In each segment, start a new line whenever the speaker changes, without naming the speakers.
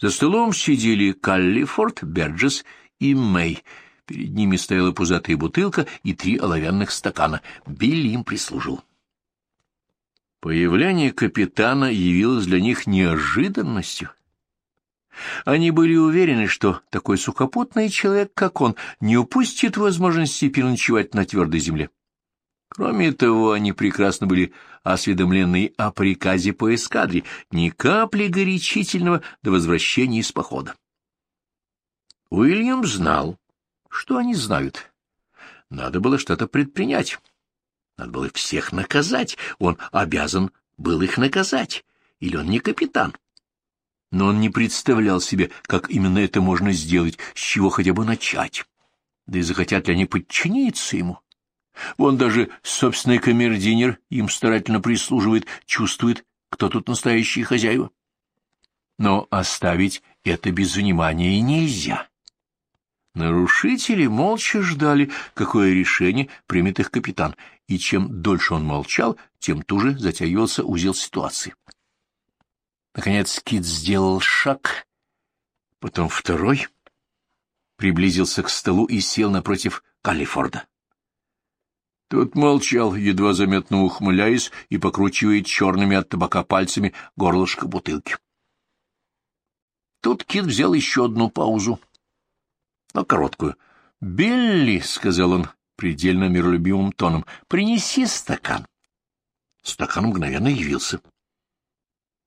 За столом сидели Каллифорд, Берджес и Мэй. Перед ними стояла пузатая бутылка и три оловянных стакана. Билли им прислужил. Появление капитана явилось для них неожиданностью. Они были уверены, что такой сухопутный человек, как он, не упустит возможности переночевать на твердой земле. Кроме того, они прекрасно были осведомлены о приказе по эскадре, ни капли горячительного до возвращения из похода. Уильям знал, что они знают. Надо было что-то предпринять. Надо было всех наказать. Он обязан был их наказать. Или он не капитан? Но он не представлял себе, как именно это можно сделать, с чего хотя бы начать. Да и захотят ли они подчиниться ему? Вон даже собственный камердинер им старательно прислуживает, чувствует, кто тут настоящие хозяева. Но оставить это без внимания нельзя. Нарушители молча ждали, какое решение примет их капитан, и чем дольше он молчал, тем туже затягивался узел ситуации. Наконец Кит сделал шаг, потом второй, приблизился к столу и сел напротив Калифорда. Тот молчал, едва заметно ухмыляясь и покручивая черными от табака пальцами горлышко бутылки. Тут Кит взял еще одну паузу, но короткую. — Билли, — сказал он предельно миролюбивым тоном, — принеси стакан. Стакан мгновенно явился.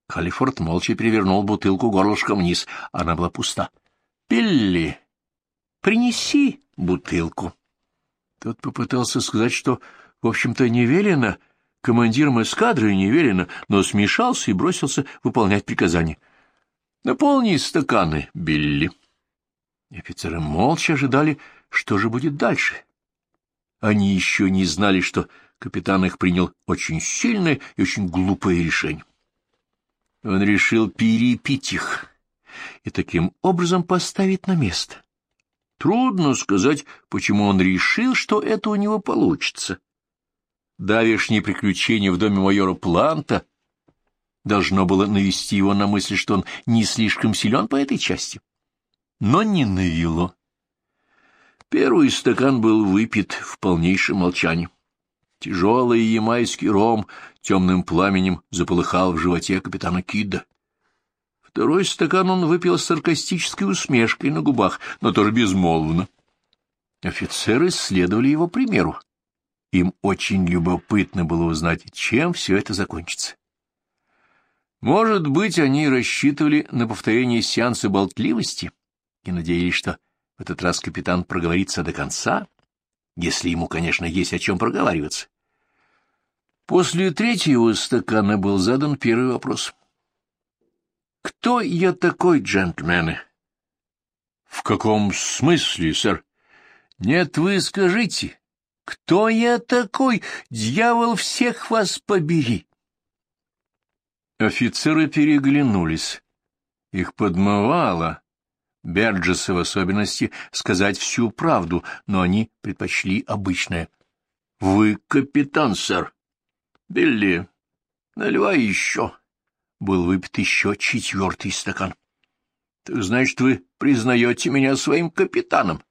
Халифорд молча перевернул бутылку горлышком вниз. Она была пуста. — Билли, принеси бутылку. Тот попытался сказать, что, в общем-то, не велено, командиром эскадры не велено, но смешался и бросился выполнять приказание. — Наполни стаканы, Билли. Офицеры молча ожидали, что же будет дальше. Они еще не знали, что капитан их принял очень сильное и очень глупое решение. Он решил перепить их и таким образом поставить на место. Трудно сказать, почему он решил, что это у него получится. Давешнее приключение в доме майора Планта должно было навести его на мысль, что он не слишком силен по этой части. Но не навело. Первый стакан был выпит в полнейшем молчании. Тяжелый ямайский ром темным пламенем заполыхал в животе капитана Кидда. Второй стакан он выпил с саркастической усмешкой на губах, но тоже безмолвно. Офицеры следовали его примеру. Им очень любопытно было узнать, чем все это закончится. Может быть, они рассчитывали на повторение сеанса болтливости и надеялись, что в этот раз капитан проговорится до конца, если ему, конечно, есть о чем проговариваться. После третьего стакана был задан первый вопрос. Кто я такой, джентльмены? — В каком смысле, сэр? — Нет, вы скажите, кто я такой? Дьявол всех вас побери! Офицеры переглянулись. Их подмывало, Берджеса в особенности, сказать всю правду, но они предпочли обычное. — Вы капитан, сэр. — Билли, наливай еще был выпит еще четвертый стакан. — Так значит, вы признаете меня своим капитаном?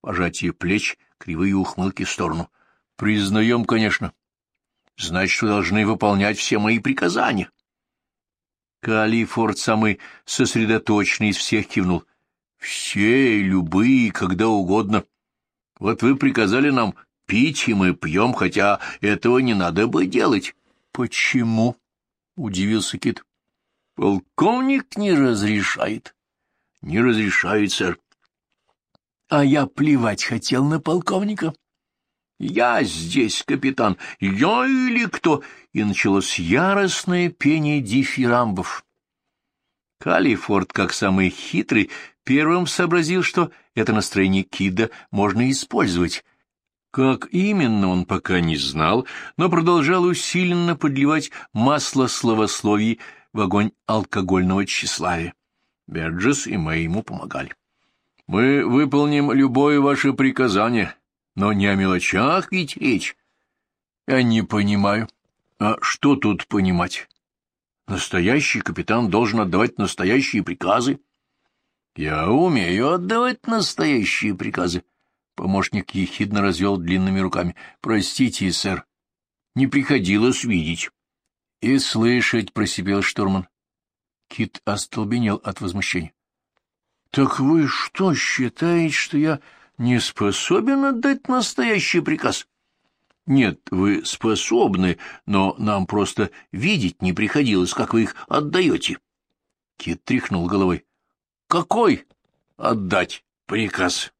Пожатие плеч, кривые ухмылки в сторону. — Признаем, конечно. Значит, вы должны выполнять все мои приказания. Калифорд, самый сосредоточенный из всех, кивнул. — Все, любые, когда угодно. Вот вы приказали нам пить, и мы пьем, хотя этого не надо бы делать. — Почему? — удивился Кит. — Полковник не разрешает. — Не разрешает, сэр. — А я плевать хотел на полковника. — Я здесь, капитан. Я или кто? И началось яростное пение дифирамбов. Калифорд, как самый хитрый, первым сообразил, что это настроение Кида можно использовать, как именно, он пока не знал, но продолжал усиленно подливать масло словословий в огонь алкогольного тщеславия. Берджес и мы ему помогали. — Мы выполним любое ваше приказание, но не о мелочах ведь речь. — Я не понимаю. — А что тут понимать? Настоящий капитан должен отдавать настоящие приказы. Я умею отдавать настоящие приказы. Помощник ехидно развел длинными руками. Простите, сэр, не приходилось видеть. И слышать, просипел штурман. Кит остолбенел от возмущения. — Так вы что, считаете, что я не способен отдать настоящий приказ? — Нет, вы способны, но нам просто видеть не приходилось, как вы их отдаете. Кит тряхнул головой. — Какой отдать приказ?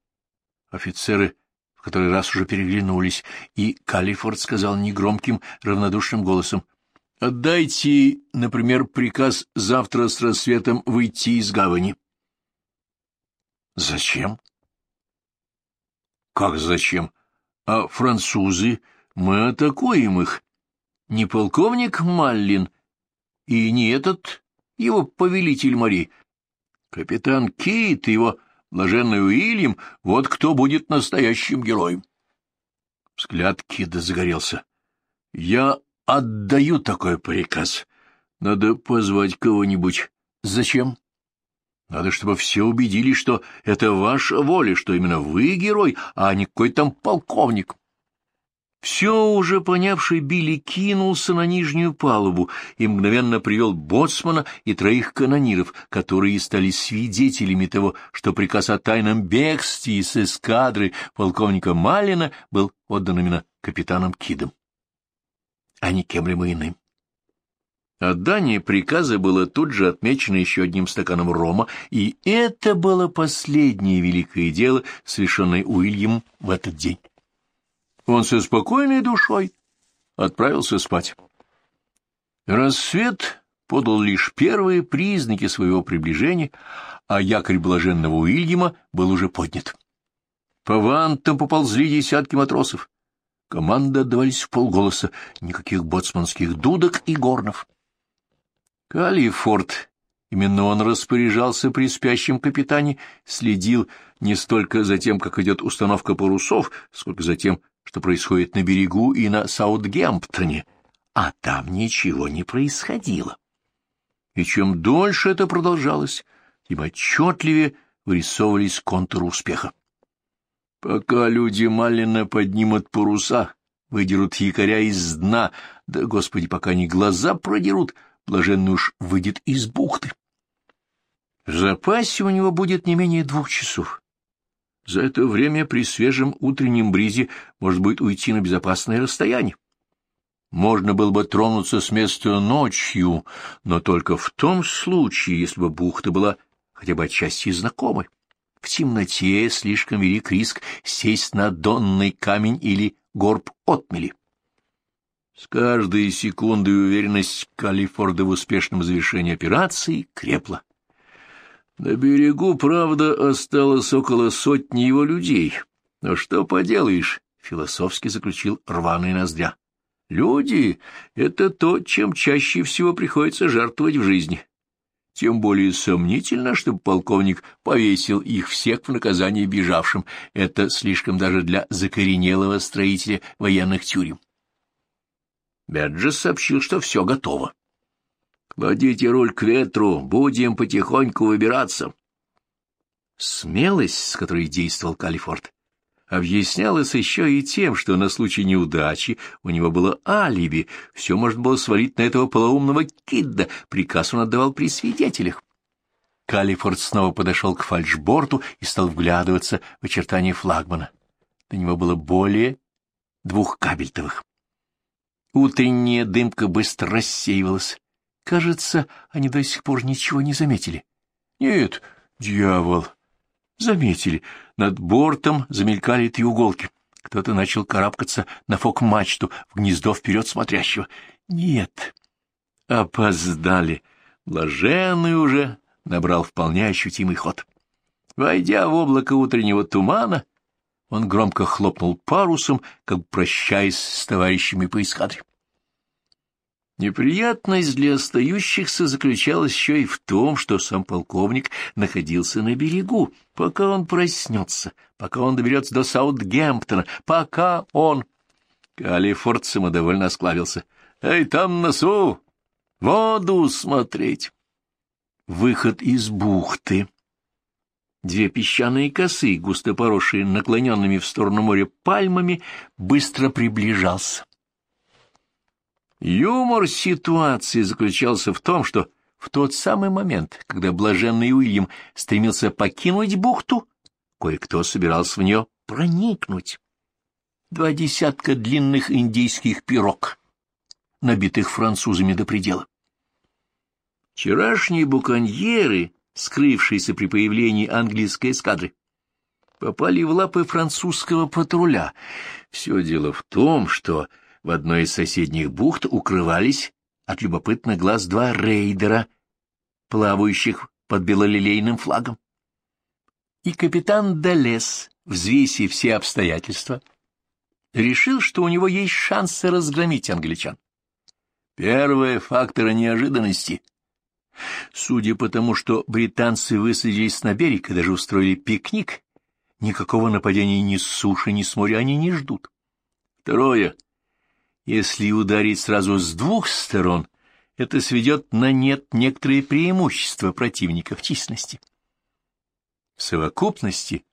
Офицеры в который раз уже переглянулись, и Калифорд сказал негромким, равнодушным голосом. — Отдайте, например, приказ завтра с рассветом выйти из гавани. — Зачем? — Как зачем? А французы, мы атакуем их. Не полковник Маллин и не этот его повелитель морей. Капитан Кит и его блаженный Уильям, вот кто будет настоящим героем. Взгляд Кида загорелся. — Я отдаю такой приказ. Надо позвать кого-нибудь. Зачем? Надо, чтобы все убедились, что это ваша воля, что именно вы герой, а не какой там полковник. Все уже понявший Билли кинулся на нижнюю палубу и мгновенно привел боцмана и троих канониров, которые стали свидетелями того, что приказ о тайном бегстве из эскадры полковника Малина был отдан именно капитаном Кидом, а не кем-либо иным. Отдание приказа было тут же отмечено еще одним стаканом рома, и это было последнее великое дело, совершенное Уильям в этот день. Он со спокойной душой отправился спать. Рассвет подал лишь первые признаки своего приближения, а якорь блаженного Уильяма был уже поднят. По вантам поползли десятки матросов. Команды отдавались в полголоса, никаких боцманских дудок и горнов. Калифорд, именно он распоряжался при спящем капитане, следил не столько за тем, как идет установка парусов, сколько за тем, что происходит на берегу и на Саутгемптоне, а там ничего не происходило. И чем дольше это продолжалось, тем отчетливее вырисовывались контуры успеха. Пока люди Малина поднимут паруса, выдерут якоря из дна, да, господи, пока они глаза продерут, блаженный уж выйдет из бухты. В запасе у него будет не менее двух часов. За это время при свежем утреннем бризе может быть уйти на безопасное расстояние. Можно было бы тронуться с места ночью, но только в том случае, если бы бухта была хотя бы отчасти знакомой. В темноте слишком велик риск сесть на донный камень или горб отмели. С каждой секундой уверенность Калифорда в успешном завершении операции крепла. На берегу, правда, осталось около сотни его людей. Но что поделаешь, — философски заключил рваный ноздря. Люди — это то, чем чаще всего приходится жертвовать в жизни. Тем более сомнительно, чтобы полковник повесил их всех в наказание бежавшим. Это слишком даже для закоренелого строителя военных тюрем. Бяджес сообщил, что все готово. Кладите руль к ветру, будем потихоньку выбираться. Смелость, с которой действовал Калифорд, объяснялась еще и тем, что на случай неудачи у него было алиби, все можно было свалить на этого полоумного кидда, приказ он отдавал при свидетелях. Калифорд снова подошел к фальшборту и стал вглядываться в очертания флагмана. На него было более двух кабельтовых. Утренняя дымка быстро рассеивалась. Кажется, они до сих пор ничего не заметили. Нет, дьявол, заметили. Над бортом замелькали треуголки. Кто-то начал карабкаться на фок-мачту в гнездо вперед смотрящего. Нет, опоздали. Блаженный уже набрал вполне ощутимый ход. Войдя в облако утреннего тумана, он громко хлопнул парусом, как прощаясь с товарищами по эскадре. Неприятность для остающихся заключалась еще и в том, что сам полковник находился на берегу. Пока он проснется, пока он доберется до Саутгемптона, пока он... Калифорд самодовольно осклавился. — Эй, там носу! Воду смотреть. Выход из бухты. Две песчаные косы, густо поросшие наклоненными в сторону моря пальмами, быстро приближался. Юмор ситуации заключался в том, что в тот самый момент, когда блаженный Уильям стремился покинуть бухту, кое-кто собирался в нее проникнуть. Два десятка длинных индийских пирог, набитых французами до предела. Вчерашние буконьеры, скрывшиеся при появлении английской эскадры, попали в лапы французского патруля. Все дело в том, что в одной из соседних бухт укрывались от любопытных глаз два рейдера, плавающих под белолилейным флагом. И капитан Далес, взвесив все обстоятельства, решил, что у него есть шансы разгромить англичан. Первые факторы неожиданности. Судя по тому, что британцы высадились на берег и даже устроили пикник, никакого нападения ни с суши, ни с моря они не ждут. Второе — если ударить сразу с двух сторон, это сведет на нет некоторые преимущества противника в численности. В совокупности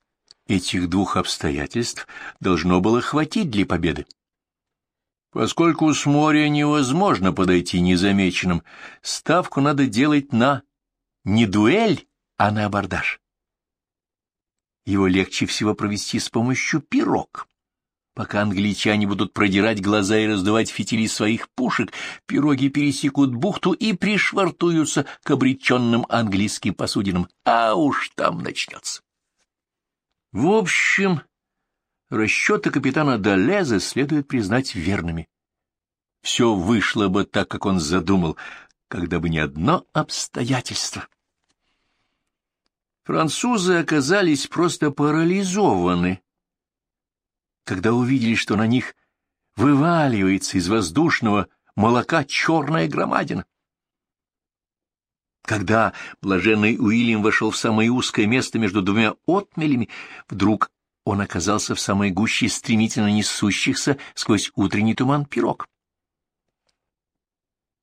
этих двух обстоятельств должно было хватить для победы. Поскольку с моря невозможно подойти незамеченным, ставку надо делать на не дуэль, а на абордаж. Его легче всего провести с помощью пирог. Пока англичане будут продирать глаза и раздувать фитили своих пушек, пироги пересекут бухту и пришвартуются к обреченным английским посудинам. А уж там начнется. В общем, расчеты капитана Долеза следует признать верными. Все вышло бы так, как он задумал, когда бы не одно обстоятельство. Французы оказались просто парализованы когда увидели, что на них вываливается из воздушного молока черная громадина. Когда блаженный Уильям вошел в самое узкое место между двумя отмелями, вдруг он оказался в самой гуще стремительно несущихся сквозь утренний туман пирог.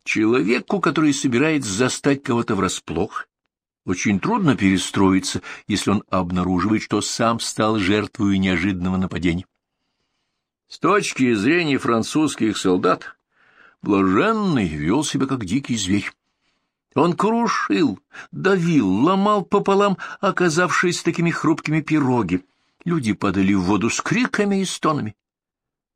Человеку, который собирается застать кого-то врасплох, очень трудно перестроиться, если он обнаруживает, что сам стал жертвой неожиданного нападения. С точки зрения французских солдат, блаженный вел себя как дикий зверь. Он крушил, давил, ломал пополам оказавшиеся такими хрупкими пироги. Люди падали в воду с криками и стонами.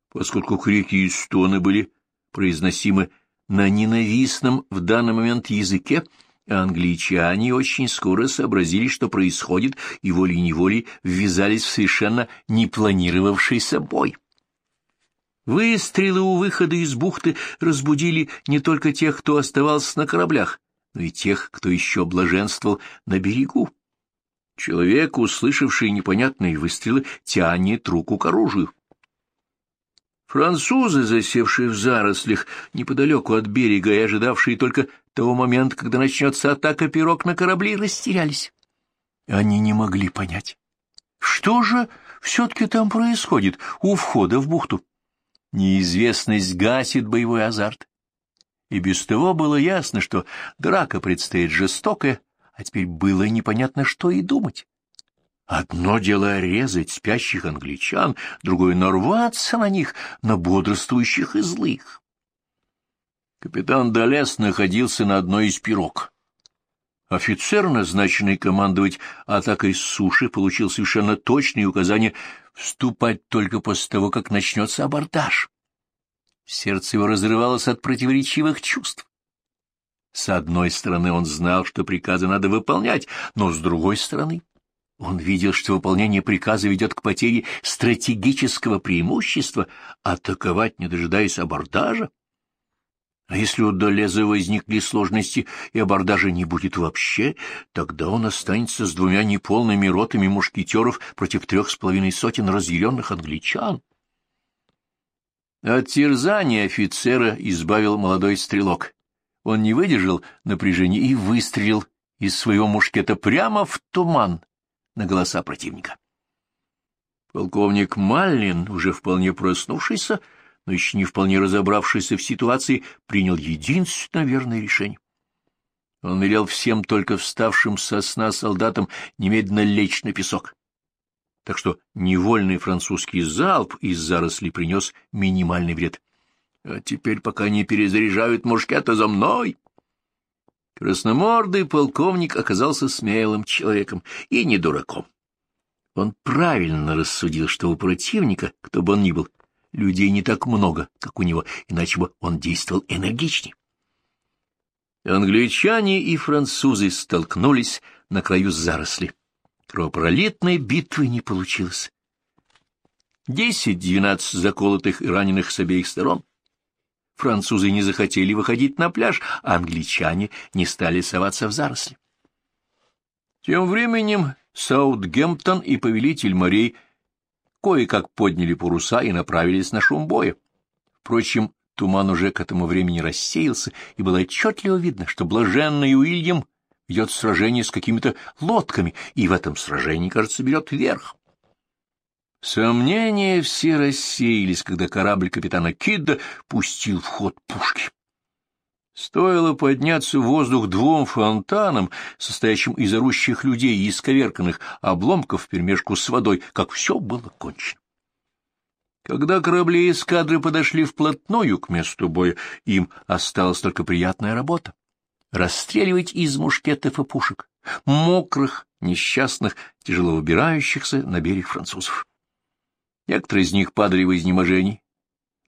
Поскольку крики и стоны были произносимы на ненавистном в данный момент языке, англичане очень скоро сообразили, что происходит, и волей-неволей ввязались в совершенно не планировавшийся бой. Выстрелы у выхода из бухты разбудили не только тех, кто оставался на кораблях, но и тех, кто еще блаженствовал на берегу. Человек, услышавший непонятные выстрелы, тянет руку к оружию. Французы, засевшие в зарослях неподалеку от берега и ожидавшие только того момента, когда начнется атака пирог на корабли, растерялись. Они не могли понять, что же все-таки там происходит у входа в бухту. Неизвестность гасит боевой азарт. И без того было ясно, что драка предстоит жестокая, а теперь было непонятно, что и думать. Одно дело резать спящих англичан, другое — нарваться на них, на бодрствующих и злых. Капитан Долес находился на одной из пирог. Офицер, назначенный командовать атакой с суши, получил совершенно точные указания вступать только после того, как начнется абордаж. Сердце его разрывалось от противоречивых чувств. С одной стороны, он знал, что приказы надо выполнять, но с другой стороны, он видел, что выполнение приказа ведет к потере стратегического преимущества, атаковать, не дожидаясь абордажа. А если у Долеза возникли сложности и абордажа не будет вообще, тогда он останется с двумя неполными ротами мушкетеров против трех с половиной сотен разъяренных англичан. От терзания офицера избавил молодой стрелок. Он не выдержал напряжения и выстрелил из своего мушкета прямо в туман на голоса противника. Полковник Маллин, уже вполне проснувшийся, но еще не вполне разобравшийся в ситуации, принял единственно верное решение. Он велел всем только вставшим со сна солдатам немедленно лечь на песок. Так что невольный французский залп из зарослей принес минимальный вред. А теперь, пока не перезаряжают мушкета за мной... Красномордый полковник оказался смелым человеком и не дураком. Он правильно рассудил, что у противника, кто бы он ни был, людей не так много, как у него, иначе бы он действовал энергичнее. Англичане и французы столкнулись на краю заросли. Кровопролитной битвы не получилось. Десять-двенадцать заколотых и раненых с обеих сторон. Французы не захотели выходить на пляж, а англичане не стали соваться в заросли. Тем временем Саутгемптон и повелитель морей кое-как подняли паруса и направились на шум боя. Впрочем, Туман уже к этому времени рассеялся, и было отчетливо видно, что блаженный Уильям ведет сражение с какими-то лодками, и в этом сражении, кажется, берет верх. Сомнения все рассеялись, когда корабль капитана Кидда пустил в ход пушки. Стоило подняться в воздух двум фонтанам, состоящим из орущих людей и исковерканных обломков вперемешку с водой, как все было кончено. Когда корабли эскадры подошли вплотную к месту боя, им осталась только приятная работа — расстреливать из мушкетов и пушек, мокрых, несчастных, тяжело убирающихся на берег французов. Некоторые из них падали в изнеможении,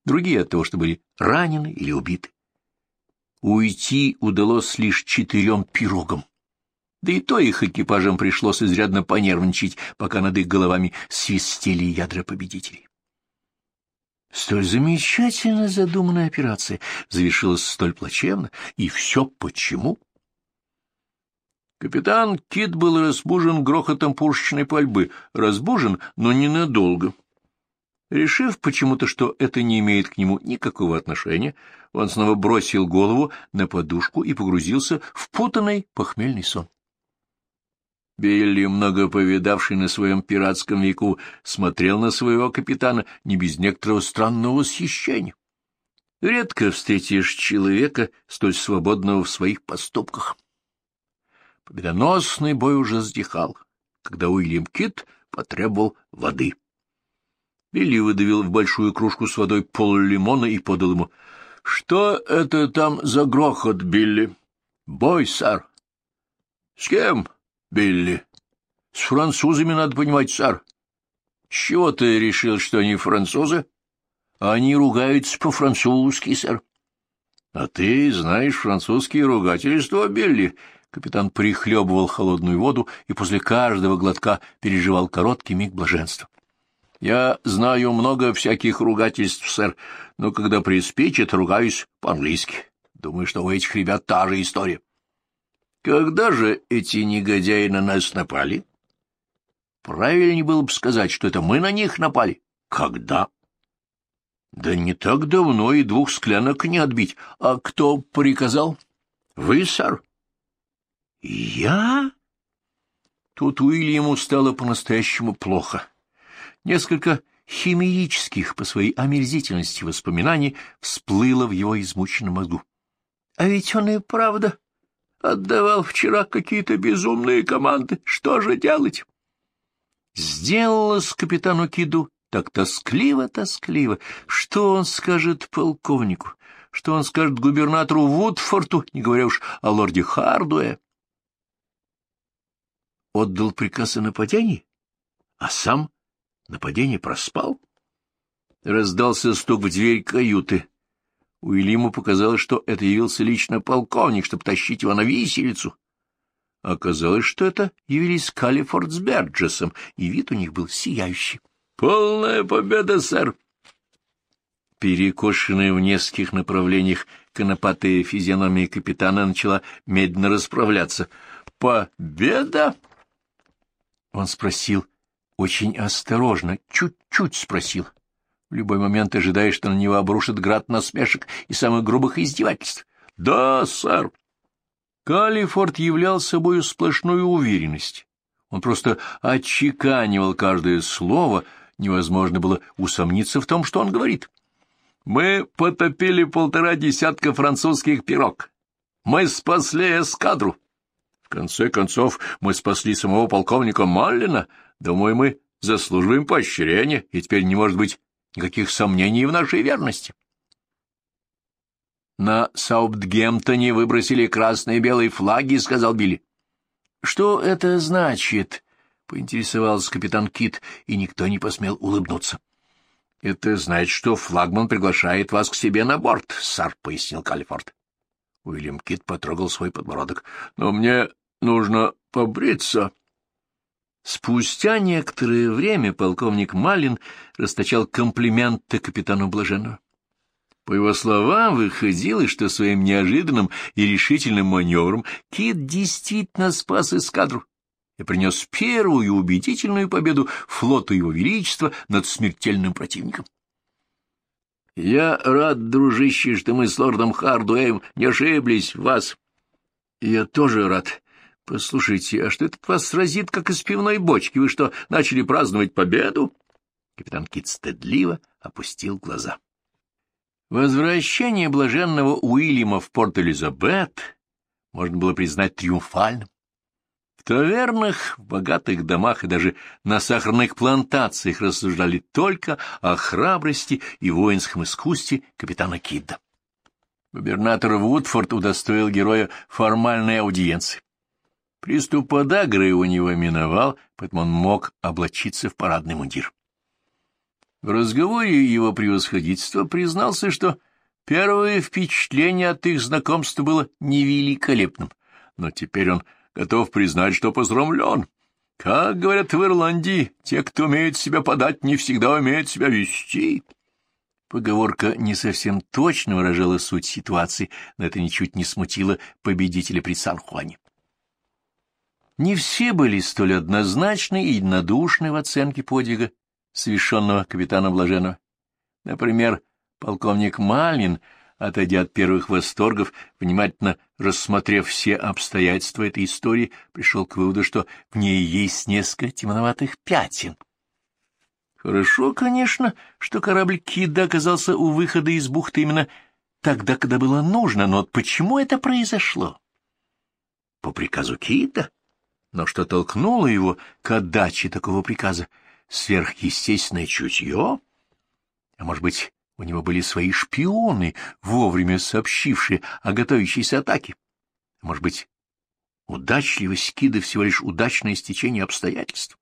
другие от того, что были ранены или убиты. Уйти удалось лишь четырем пирогам. Да и то их экипажам пришлось изрядно понервничать, пока над их головами свистели ядра победителей. Столь замечательно задуманная операция завершилась столь плачевно, и все почему? Капитан Кит был разбужен грохотом пушечной пальбы, разбужен, но ненадолго. Решив почему-то, что это не имеет к нему никакого отношения, он снова бросил голову на подушку и погрузился в путанный похмельный сон. Билли, много повидавший на своем пиратском веку, смотрел на своего капитана не без некоторого странного восхищения. Редко встретишь человека, столь свободного в своих поступках. Победоносный бой уже сдихал, когда Уильям Кит потребовал воды. Билли выдавил в большую кружку с водой пол лимона и подал ему. — Что это там за грохот, Билли? — Бой, сэр. — С кем? Билли. — С французами, надо понимать, сэр. — чего ты решил, что они французы? — Они ругаются по-французски, сэр. — А ты знаешь французские ругательства, Билли? Капитан прихлебывал холодную воду и после каждого глотка переживал короткий миг блаженства. — Я знаю много всяких ругательств, сэр, но когда приспичит, ругаюсь по-английски. Думаю, что у этих ребят та же история. — когда же эти негодяи на нас напали? Правильнее было бы сказать, что это мы на них напали. Когда? Да не так давно и двух склянок не отбить. А кто приказал? Вы, сэр? Я? Тут Уильяму стало по-настоящему плохо. Несколько химических по своей омерзительности воспоминаний всплыло в его измученном мозгу. А ведь он и правда Отдавал вчера какие-то безумные команды. Что же делать? Сделалось капитану Киду так тоскливо-тоскливо. Что он скажет полковнику? Что он скажет губернатору Вудфорту, не говоря уж о лорде Хардуэ? Отдал приказ о нападении, а сам нападение проспал? Раздался стук в дверь каюты. Уильяму показалось, что это явился лично полковник, чтобы тащить его на виселицу. Оказалось, что это явились Калифорд с Берджесом, и вид у них был сияющий. — Полная победа, сэр! Перекошенная в нескольких направлениях конопатая физиономия капитана начала медленно расправляться. «Победа?» Он спросил очень осторожно, чуть-чуть спросил в любой момент ожидая, что на него обрушит град насмешек и самых грубых издевательств. — Да, сэр. Калифорд являл собою сплошную уверенность. Он просто отчеканивал каждое слово, невозможно было усомниться в том, что он говорит. Мы потопили полтора десятка французских пирог. Мы спасли эскадру. В конце концов, мы спасли самого полковника Маллина. Думаю, мы заслуживаем поощрения, и теперь не может быть никаких сомнений в нашей верности. На Саутгемптоне выбросили красные и белые флаги, — сказал Билли. — Что это значит? — поинтересовался капитан Кит, и никто не посмел улыбнуться. — Это значит, что флагман приглашает вас к себе на борт, — сэр, — пояснил Калифорд. Уильям Кит потрогал свой подбородок. — Но мне нужно побриться. Спустя некоторое время полковник Малин расточал комплименты капитану Блаженного. По его словам, выходило, что своим неожиданным и решительным маневром Кит действительно спас эскадру и принес первую убедительную победу флоту его величества над смертельным противником. — Я рад, дружище, что мы с лордом Хардуэем не ошиблись в вас. — Я тоже рад. Послушайте, а что этот вас сразит, как из пивной бочки? Вы что, начали праздновать победу? Капитан Кит стыдливо опустил глаза. Возвращение блаженного Уильяма в Порт-Элизабет можно было признать триумфальным. В тавернах, в богатых домах и даже на сахарных плантациях рассуждали только о храбрости и воинском искусстве капитана Кидда. Губернатор Вудфорд удостоил героя формальной аудиенции. Приступ подагры у него миновал, поэтому он мог облачиться в парадный мундир. В разговоре его превосходительство признался, что первое впечатление от их знакомства было невеликолепным, но теперь он готов признать, что посрамлен. Как говорят в Ирландии, те, кто умеет себя подать, не всегда умеют себя вести. Поговорка не совсем точно выражала суть ситуации, но это ничуть не смутило победителя при Сан-Хуане. Не все были столь однозначны и единодушны в оценке подвига совершенного капитана Блаженного. Например, полковник Малин, отойдя от первых восторгов, внимательно рассмотрев все обстоятельства этой истории, пришел к выводу, что в ней есть несколько темноватых пятен. Хорошо, конечно, что корабль Кида оказался у выхода из бухты именно тогда, когда было нужно, но почему это произошло? По приказу Кида? Но что толкнуло его к отдаче такого приказа? сверхъестественное чутье? А может быть, у него были свои шпионы, вовремя сообщившие о готовящейся атаке? А может быть, удачливость Кида всего лишь удачное стечение обстоятельств?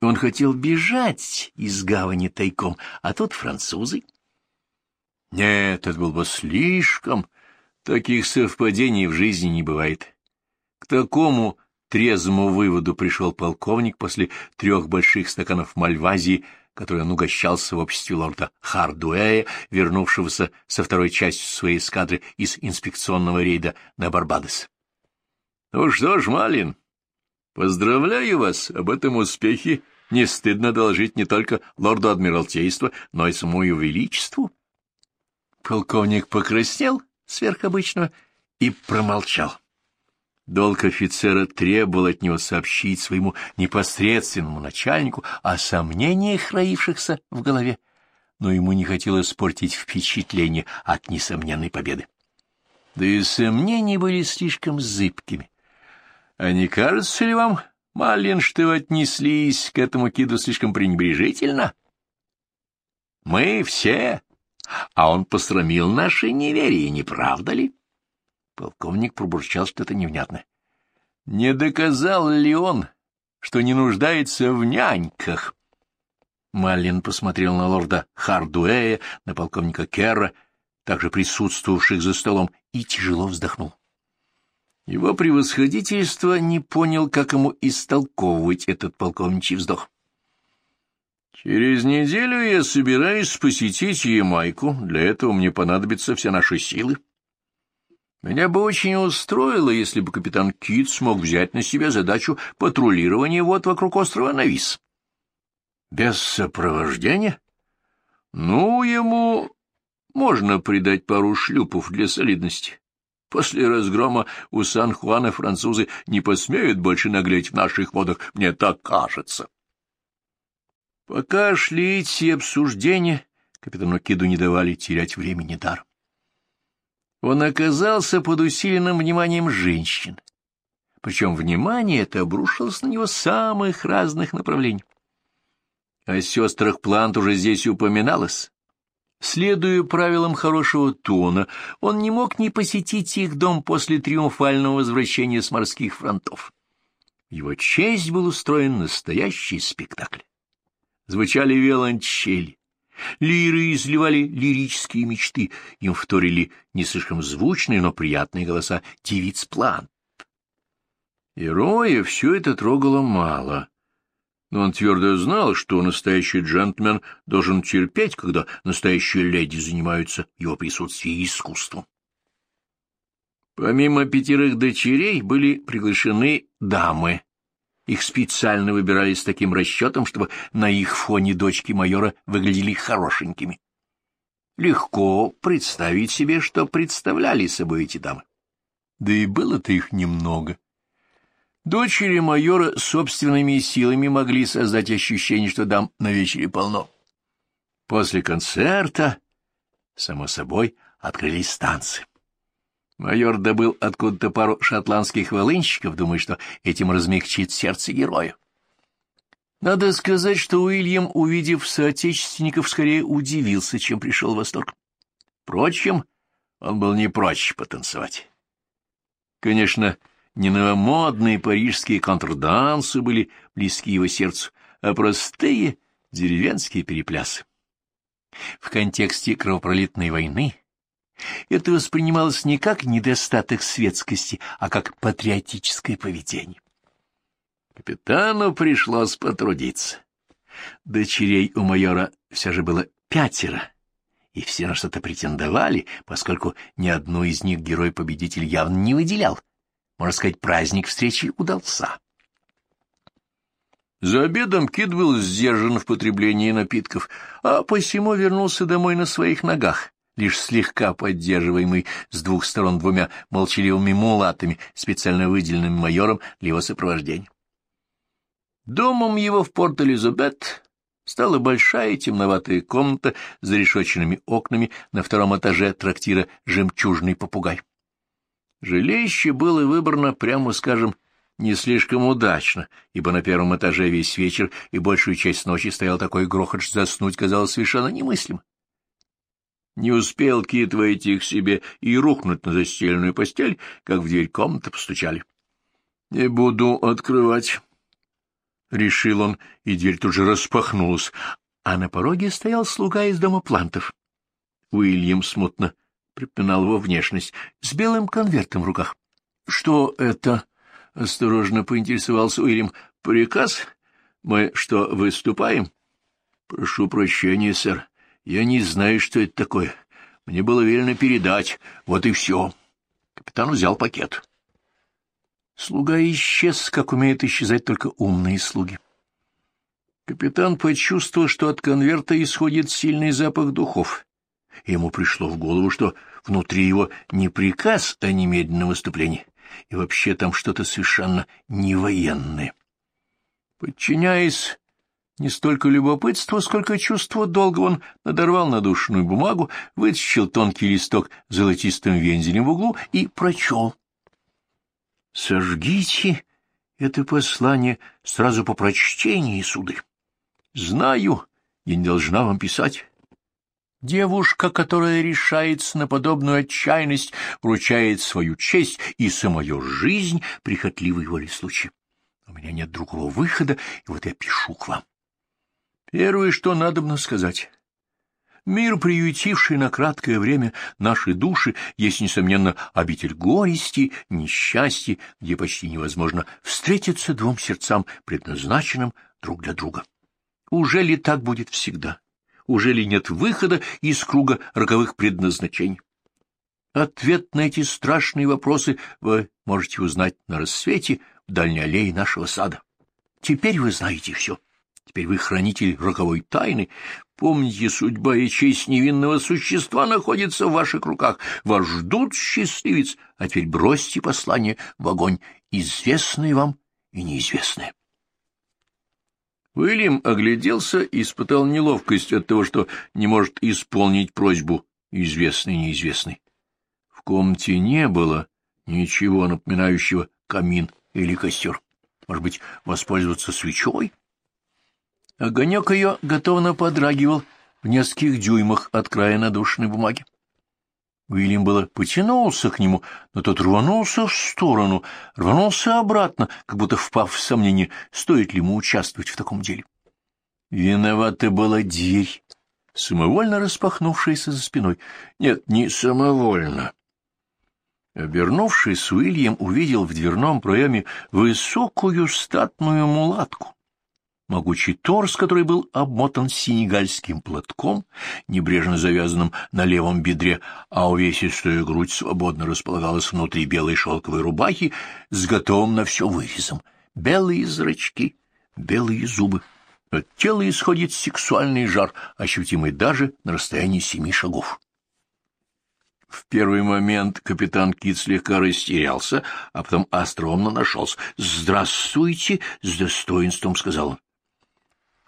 Он хотел бежать из гавани тайком, а тут французы. Нет, это было бы слишком. Таких совпадений в жизни не бывает. К такому трезвому выводу пришел полковник после трех больших стаканов мальвазии, который он угощался в обществе лорда Хардуэя, вернувшегося со второй частью своей эскадры из инспекционного рейда на Барбадос. — Ну что ж, Малин, поздравляю вас об этом успехе. Не стыдно доложить не только лорду Адмиралтейства, но и самому величеству. Полковник покраснел сверхобычного и промолчал. Долг офицера требовал от него сообщить своему непосредственному начальнику о сомнениях, роившихся в голове, но ему не хотелось испортить впечатление от несомненной победы. Да и сомнения были слишком зыбкими. А не кажется ли вам, Малин, что вы отнеслись к этому киду слишком пренебрежительно? Мы все, а он посрамил наше неверие, не правда ли? Полковник пробурчал что-то невнятное. Не доказал ли он, что не нуждается в няньках? Маллин посмотрел на лорда Хардуэя, на полковника Керра, также присутствовавших за столом, и тяжело вздохнул. Его превосходительство не понял, как ему истолковывать этот полковничий вздох. «Через неделю я собираюсь посетить Ямайку. Для этого мне понадобятся все наши силы. Меня бы очень устроило, если бы капитан Кит смог взять на себя задачу патрулирования вот вокруг острова Навис. Без сопровождения? Ну, ему можно придать пару шлюпов для солидности. После разгрома у Сан-Хуана французы не посмеют больше наглеть в наших водах, мне так кажется. Пока шли эти обсуждения, Капитану Киду не давали терять времени дар. Он оказался под усиленным вниманием женщин. Причем внимание это обрушилось на него с самых разных направлений. О сестрах Плант уже здесь упоминалось. Следуя правилам хорошего тона, он не мог не посетить их дом после триумфального возвращения с морских фронтов. Его честь был устроен настоящий спектакль. Звучали виолончели, лиры изливали лирические мечты, им вторили не слишком звучные, но приятные голоса девиц план. Героя все это трогало мало, но он твердо знал, что настоящий джентльмен должен терпеть, когда настоящие леди занимаются в его присутствии искусством. Помимо пятерых дочерей были приглашены дамы. Их специально выбирали с таким расчетом, чтобы на их фоне дочки майора выглядели хорошенькими. Легко представить себе, что представляли собой эти дамы. Да и было-то их немного. Дочери майора собственными силами могли создать ощущение, что дам на вечере полно. После концерта, само собой, открылись станции. Майор добыл откуда-то пару шотландских волынщиков, думая, что этим размягчит сердце героя. Надо сказать, что Уильям, увидев соотечественников, скорее удивился, чем пришел в восторг. Впрочем, он был не прочь потанцевать. Конечно, не новомодные парижские контрдансы были близки его сердцу, а простые деревенские переплясы. В контексте кровопролитной войны это воспринималось не как недостаток светскости, а как патриотическое поведение. Капитану пришлось потрудиться. Дочерей у майора все же было пятеро, и все на что-то претендовали, поскольку ни одну из них герой-победитель явно не выделял. Можно сказать, праздник встречи удался. За обедом Кит был сдержан в потреблении напитков, а посему вернулся домой на своих ногах, лишь слегка поддерживаемый с двух сторон двумя молчаливыми мулатами, специально выделенными майором для его сопровождения. Домом его в Порт-Элизабет стала большая темноватая комната с зарешоченными окнами на втором этаже трактира «Жемчужный попугай». Жилище было выбрано, прямо скажем, не слишком удачно, ибо на первом этаже весь вечер и большую часть ночи стоял такой грохот, что заснуть казалось совершенно немыслимо. Не успел Кит войти к себе и рухнуть на застеленную постель, как в дверь комнаты постучали. — Не буду открывать, — решил он, и дверь тут же распахнулась, а на пороге стоял слуга из дома плантов. Уильям смутно припоминал его внешность, с белым конвертом в руках. — Что это? — осторожно поинтересовался Уильям. — Приказ? Мы что, выступаем? — Прошу прощения, сэр. Я не знаю, что это такое. Мне было велено передать. Вот и все. Капитан взял пакет. Слуга исчез, как умеют исчезать только умные слуги. Капитан почувствовал, что от конверта исходит сильный запах духов. Ему пришло в голову, что внутри его не приказ о немедленном выступлении, и вообще там что-то совершенно не военное. Подчиняясь не столько любопытству, сколько чувство долга, он надорвал надушенную бумагу, вытащил тонкий листок золотистым вензелем в углу и прочел. «Сожгите это послание сразу по прочтении, сударь. Знаю, я не должна вам писать». Девушка, которая решается на подобную отчаянность, вручает свою честь и самую жизнь прихотливой воле случая. У меня нет другого выхода, и вот я пишу к вам. Первое, что надо мне сказать. Мир, приютивший на краткое время наши души, есть, несомненно, обитель горести, несчастья, где почти невозможно встретиться двум сердцам, предназначенным друг для друга. Уже ли так будет всегда? Уже ли нет выхода из круга роковых предназначений? Ответ на эти страшные вопросы вы можете узнать на рассвете в дальней аллее нашего сада. Теперь вы знаете все. Теперь вы хранитель роковой тайны. Помните, судьба и честь невинного существа находятся в ваших руках. Вас ждут, счастливец, а теперь бросьте послание в огонь, известное вам и неизвестное. Уильям огляделся и испытал неловкость от того, что не может исполнить просьбу известный-неизвестный. В комнате не было ничего напоминающего камин или костер. Может быть, воспользоваться свечой? Огонек ее готовно подрагивал в нескольких дюймах от края надушенной бумаги. Уильям было потянулся к нему, но тот рванулся в сторону, рванулся обратно, как будто впав в сомнение, стоит ли ему участвовать в таком деле. Виновата была дверь, самовольно распахнувшаяся за спиной. Нет, не самовольно. Обернувшись, Уильям увидел в дверном проеме высокую статную мулатку. Могучий торс, который был обмотан синегальским платком, небрежно завязанным на левом бедре, а увесистая грудь свободно располагалась внутри белой шелковой рубахи с готовым на все вырезом. Белые зрачки, белые зубы. От тела исходит сексуальный жар, ощутимый даже на расстоянии семи шагов. В первый момент капитан Кит слегка растерялся, а потом остромно нашелся. «Здравствуйте!» — с достоинством сказал он. —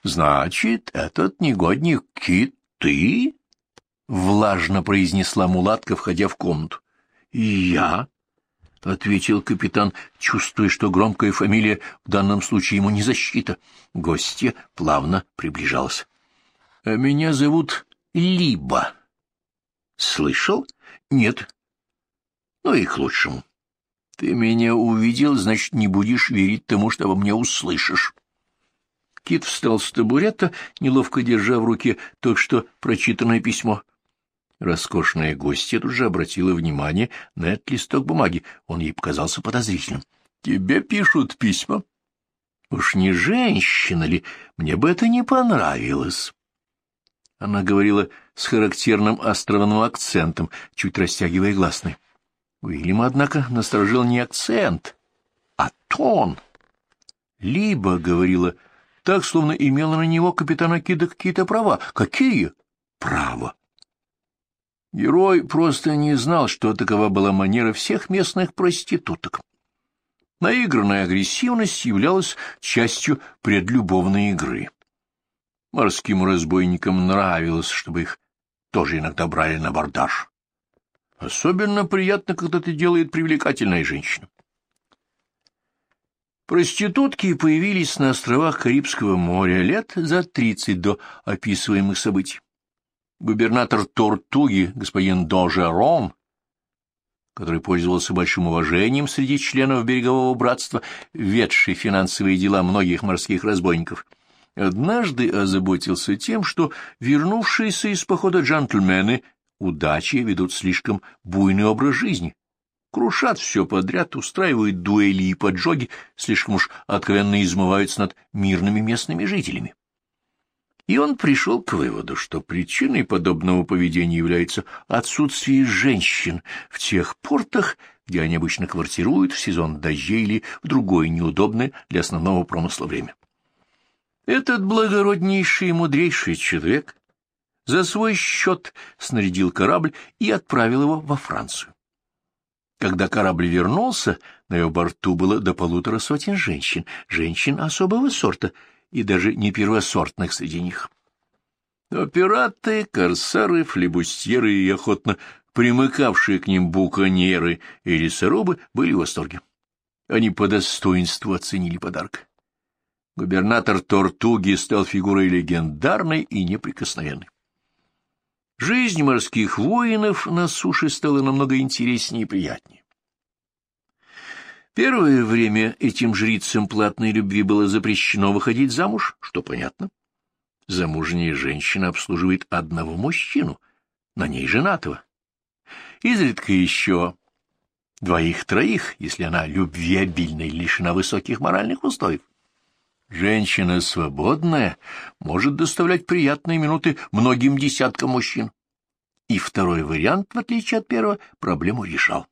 Значит, этот негодник Кит ты? — влажно произнесла мулатка, входя в комнату. — я? — ответил капитан, чувствуя, что громкая фамилия в данном случае ему не защита. Гостья плавно приближалась. — А меня зовут Либо. — Слышал? — Нет. — Ну и к лучшему. Ты меня увидел, значит, не будешь верить тому, что обо мне услышишь. Кит встал с табурета, неловко держа в руке только что прочитанное письмо. Роскошная гостья тут же обратила внимание на этот листок бумаги. Он ей показался подозрительным. — Тебе пишут письма? — Уж не женщина ли? Мне бы это не понравилось. Она говорила с характерным островным акцентом, чуть растягивая гласные. Уильям, однако, насторожил не акцент, а тон. Либо, — говорила, — так, словно имела на него капитана Кида какие-то права. Какие права? Герой просто не знал, что такова была манера всех местных проституток. Наигранная агрессивность являлась частью предлюбовной игры. Морским разбойникам нравилось, чтобы их тоже иногда брали на бордаж. Особенно приятно, когда это делает привлекательная женщина. Проститутки появились на островах Карибского моря лет за тридцать до описываемых событий. Губернатор Тортуги, господин Дожером, который пользовался большим уважением среди членов берегового братства, ведший финансовые дела многих морских разбойников, однажды озаботился тем, что вернувшиеся из похода джентльмены удачи ведут слишком буйный образ жизни, крушат все подряд, устраивают дуэли и поджоги, слишком уж откровенно измываются над мирными местными жителями. И он пришел к выводу, что причиной подобного поведения является отсутствие женщин в тех портах, где они обычно квартируют в сезон дождей или в другое неудобное для основного промысла время. Этот благороднейший и мудрейший человек за свой счет снарядил корабль и отправил его во Францию. Когда корабль вернулся, на его борту было до полутора сотен женщин, женщин особого сорта, и даже не первосортных среди них. Но пираты, корсары, флебустьеры и охотно примыкавшие к ним буконьеры и лесорубы были в восторге. Они по достоинству оценили подарок. Губернатор Тортуги стал фигурой легендарной и неприкосновенной. Жизнь морских воинов на суше стала намного интереснее и приятнее. Первое время этим жрицам платной любви было запрещено выходить замуж, что понятно. Замужняя женщина обслуживает одного мужчину, на ней женатого. Изредка еще двоих-троих, если она любвеобильна и лишена высоких моральных устоев. Женщина свободная может доставлять приятные минуты многим десяткам мужчин. И второй вариант, в отличие от первого, проблему решал.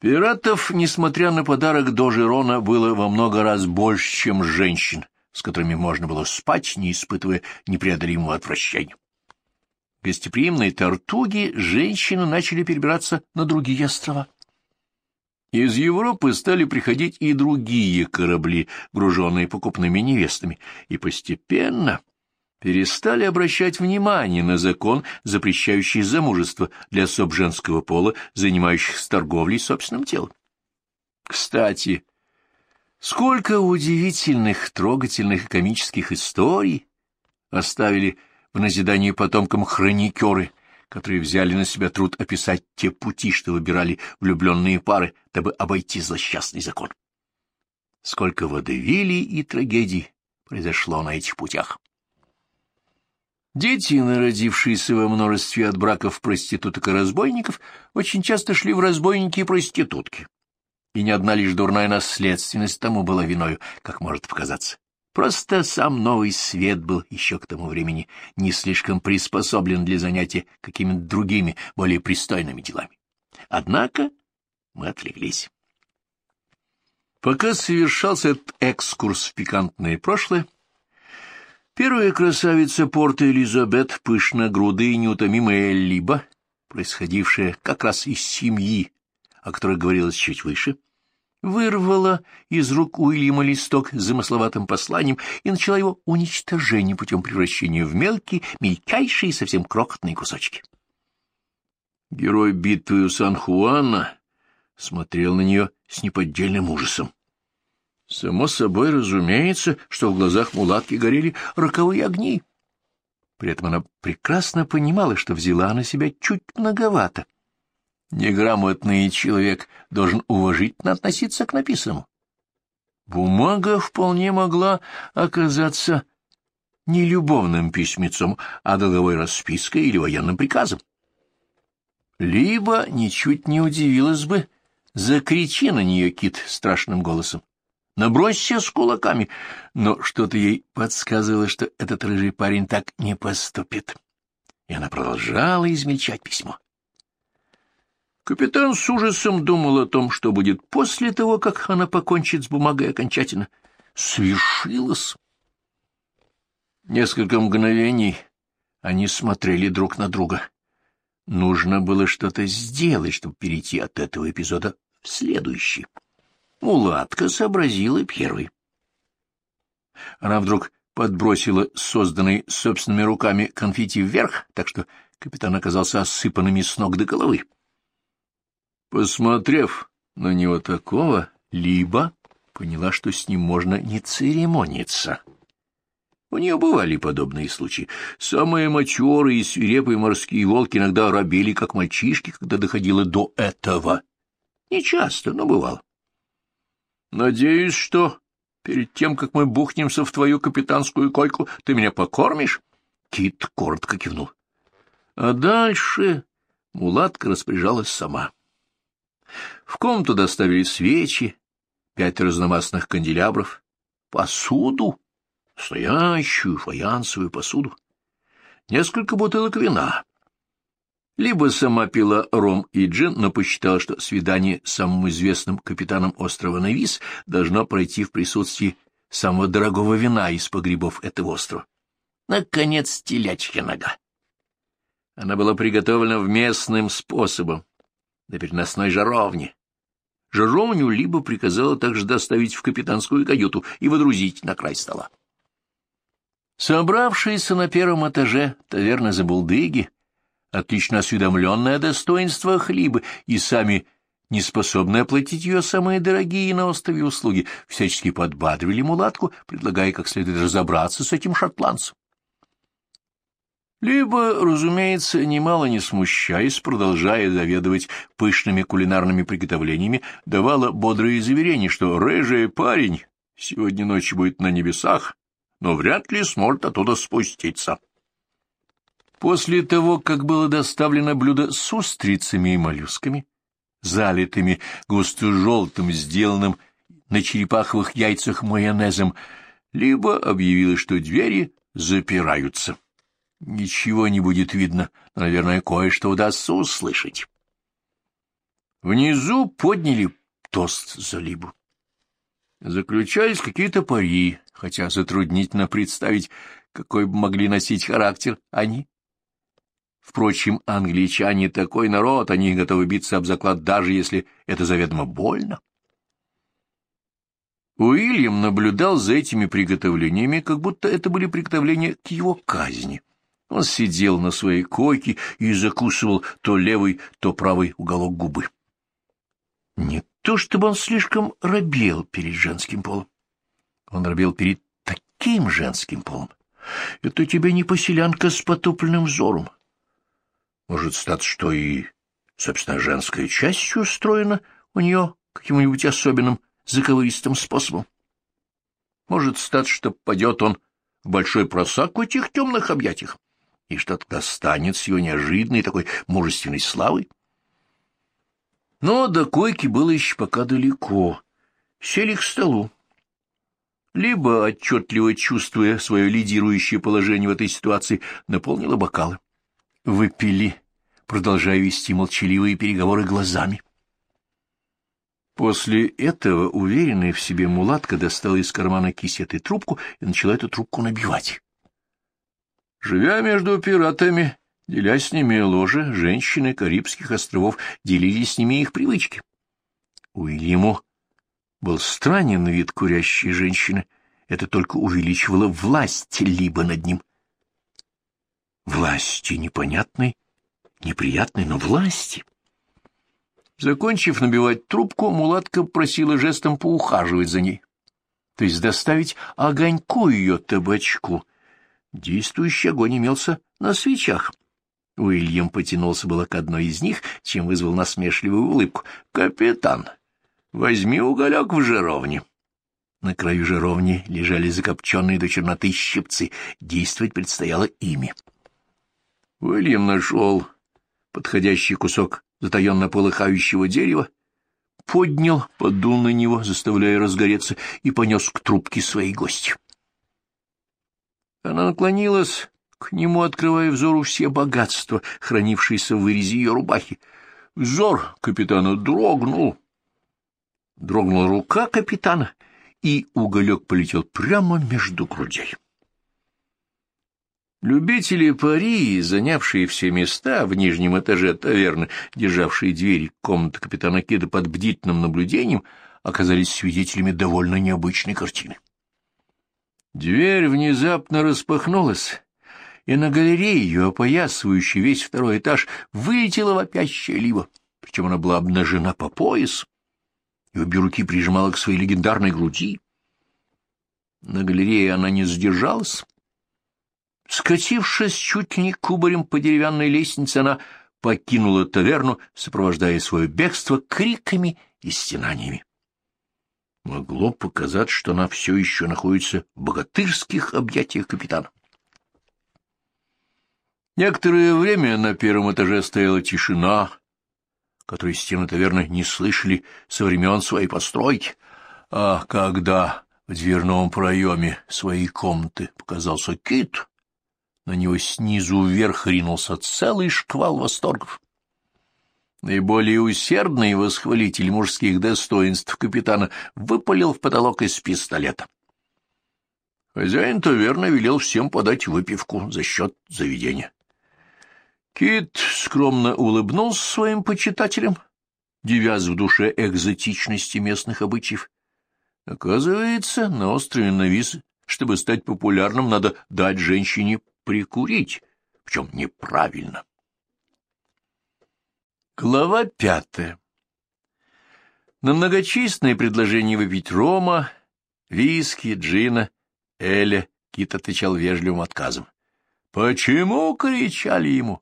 Пиратов, несмотря на подарок до Жирона, было во много раз больше, чем женщин, с которыми можно было спать, не испытывая непреодолимого отвращения. Гостеприимные тортуги женщины начали перебираться на другие острова. Из Европы стали приходить и другие корабли, груженные покупными невестами, и постепенно перестали обращать внимание на закон, запрещающий замужество для особ женского пола, занимающихся торговлей собственным телом. Кстати, сколько удивительных, трогательных и комических историй оставили в назидании потомкам хроникеры, которые взяли на себя труд описать те пути, что выбирали влюбленные пары, дабы обойти злосчастный закон. Сколько водовилий и трагедий произошло на этих путях. Дети, народившиеся во множестве от браков проституток и разбойников, очень часто шли в разбойники и проститутки. И ни одна лишь дурная наследственность тому была виною, как может показаться. Просто сам новый свет был еще к тому времени не слишком приспособлен для занятия какими-то другими, более пристойными делами. Однако мы отвлеклись. Пока совершался этот экскурс в пикантное прошлое, первая красавица порта Элизабет, пышно-грудая и неутомимая Либо, происходившая как раз из семьи, о которой говорилось чуть выше, вырвала из рук Уильяма листок с замысловатым посланием и начала его уничтожение путем превращения в мелкие, мельчайшие, совсем крохотные кусочки. Герой битвы у Сан-Хуана смотрел на нее с неподдельным ужасом. Само собой разумеется, что в глазах мулатки горели роковые огни. При этом она прекрасно понимала, что взяла на себя чуть многовато. Неграмотный человек должен уважительно относиться к написанному. Бумага вполне могла оказаться не любовным письмецом, а долговой распиской или военным приказом. Либо ничуть не удивилась бы, закричи на нее кит страшным голосом. Набросься с кулаками, но что-то ей подсказывало, что этот рыжий парень так не поступит. И она продолжала измельчать письмо. Капитан с ужасом думал о том, что будет после того, как она покончит с бумагой окончательно. Свершилось. Несколько мгновений они смотрели друг на друга. Нужно было что-то сделать, чтобы перейти от этого эпизода в следующий. Мулатка сообразила первой. Она вдруг подбросила созданный собственными руками конфетти вверх, так что капитан оказался осыпанными с ног до головы. Посмотрев на него такого, либо поняла, что с ним можно не церемониться. У нее бывали подобные случаи. Самые мочерые и свирепые морские волки иногда робили, как мальчишки, когда доходило до этого. Не часто, но бывало. Надеюсь, что перед тем, как мы бухнемся в твою капитанскую койку, ты меня покормишь? Кит коротко кивнул. А дальше мулатка распоряжалась сама. В комнату доставили свечи, пять разномастных канделябров, посуду, настоящую фаянсовую посуду, несколько бутылок вина. Либо сама пила ром и джин, но посчитала, что свидание с самым известным капитаном острова Навис должно пройти в присутствии самого дорогого вина из погребов этого острова. Наконец, телячья нога. Она была приготовлена местным способом, на переносной жаровне. Жаровню либо приказала также доставить в капитанскую каюту и водрузить на край стола. Собравшиеся на первом этаже таверны забулдыги, отлично осведомленные о достоинствах либо и сами не способные оплатить ее самые дорогие на острове услуги, всячески подбадривали мулатку, предлагая как следует разобраться с этим шотландцем. Либо, разумеется, немало не смущаясь, продолжая заведовать пышными кулинарными приготовлениями, давала бодрые заверения, что рыжий парень сегодня ночью будет на небесах, но вряд ли сможет оттуда спуститься. После того, как было доставлено блюдо с устрицами и моллюсками, залитыми густо-желтым, сделанным на черепаховых яйцах майонезом, либо объявила, что двери запираются. Ничего не будет видно, но, наверное, кое-что удастся услышать. Внизу подняли тост за Либу. Заключались какие-то пари, хотя затруднительно представить, какой бы могли носить характер они. Впрочем, англичане такой народ, они готовы биться об заклад, даже если это заведомо больно. Уильям наблюдал за этими приготовлениями, как будто это были приготовления к его казни. Он сидел на своей койке и закусывал то левый, то правый уголок губы. Не то чтобы он слишком робел перед женским полом. Он робел перед таким женским полом. Это тебе не поселянка с потупленным взором. Может статься, что и, собственно, женская часть устроена у нее каким-нибудь особенным заковыристым способом. Может статься, что падет он в большой просак в этих темных объятиях, и что тогда станет с его неожиданной такой мужественной славой. Но до койки было еще пока далеко. Сели к столу. Либо, отчетливо чувствуя свое лидирующее положение в этой ситуации, наполнила бокалы. Выпили, продолжая вести молчаливые переговоры глазами. После этого уверенная в себе мулатка достала из кармана кисеты трубку и начала эту трубку набивать. Живя между пиратами, деля с ними ложе, женщины Карибских островов делили с ними их привычки. Уильяму был странен вид курящей женщины, это только увеличивало власть либо над ним. Власти непонятной, неприятной, но власти. Закончив набивать трубку, мулатка просила жестом поухаживать за ней, то есть доставить огоньку ее табачку. Действующий огонь имелся на свечах. Уильям потянулся было к одной из них, чем вызвал насмешливую улыбку. «Капитан, возьми уголек в жировне». На краю жировни лежали закопченные до черноты щипцы. Действовать предстояло ими. Уильям нашел подходящий кусок затаенно полыхающего дерева, поднял, подул на него, заставляя разгореться, и понес к трубке своей гости. Она наклонилась к нему, открывая взору все богатства, хранившиеся в вырезе ее рубахи. Взор капитана дрогнул. Дрогнула рука капитана, и уголек полетел прямо между грудей. Любители пари, занявшие все места в нижнем этаже таверны, державшие двери комнаты капитана Кеда под бдительным наблюдением, оказались свидетелями довольно необычной картины. Дверь внезапно распахнулась, и на галерею, опоясывающую весь второй этаж, вылетела вопящая лива, причем она была обнажена по пояс, и обе руки прижимала к своей легендарной груди. На галерее она не задержалась, Скатившись чуть не кубарем по деревянной лестнице, она покинула таверну, сопровождая свое бегство криками и стенаниями. Могло показать, что она все еще находится в богатырских объятиях капитана. Некоторое время на первом этаже стояла тишина, которой стены таверны не слышали со времен своей постройки, а когда в дверном проеме своей комнаты показался кит, на него снизу вверх ринулся целый шквал восторгов. Наиболее усердный восхвалитель мужских достоинств капитана выпалил в потолок из пистолета. Хозяин верно велел всем подать выпивку за счет заведения. Кит скромно улыбнулся своим почитателям, девяз в душе экзотичности местных обычаев. Оказывается, на острове Навис, чтобы стать популярным, надо дать женщине прикурить, в чем неправильно. Глава пятая На многочисленные предложения выпить рома, виски, джина, Эля Кит отвечал вежливым отказом. «Почему?» — кричали ему.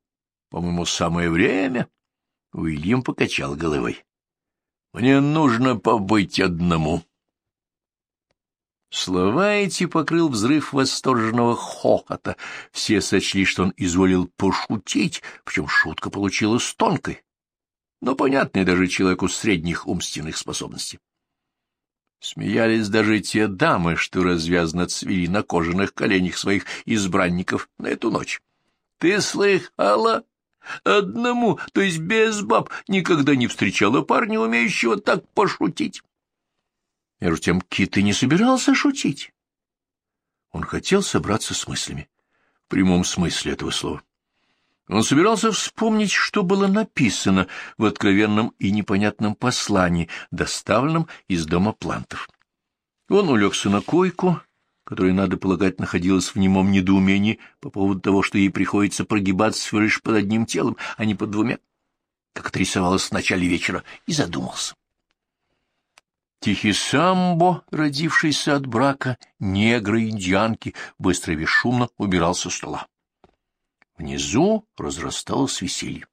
«По-моему, самое время». Уильям покачал головой. «Мне нужно побыть одному». Слова эти покрыл взрыв восторженного хохота. Все сочли, что он изволил пошутить, причем шутка получилась тонкой, но понятной даже человеку средних умственных способностей. Смеялись даже те дамы, что развязно цвели на кожаных коленях своих избранников на эту ночь. — Ты слыхала? Одному, то есть без баб, никогда не встречала парня, умеющего так пошутить. Между тем Кит и не собирался шутить. Он хотел собраться с мыслями, в прямом смысле этого слова. Он собирался вспомнить, что было написано в откровенном и непонятном послании, доставленном из дома плантов. Он улегся на койку, которая, надо полагать, находилась в немом недоумении по поводу того, что ей приходится прогибаться всего лишь под одним телом, а не под двумя, как это рисовалось в начале вечера, и задумался. Тихий самбо, родившийся от брака негра и индианки, быстро и бесшумно убирал со стола. Внизу разрасталось веселье.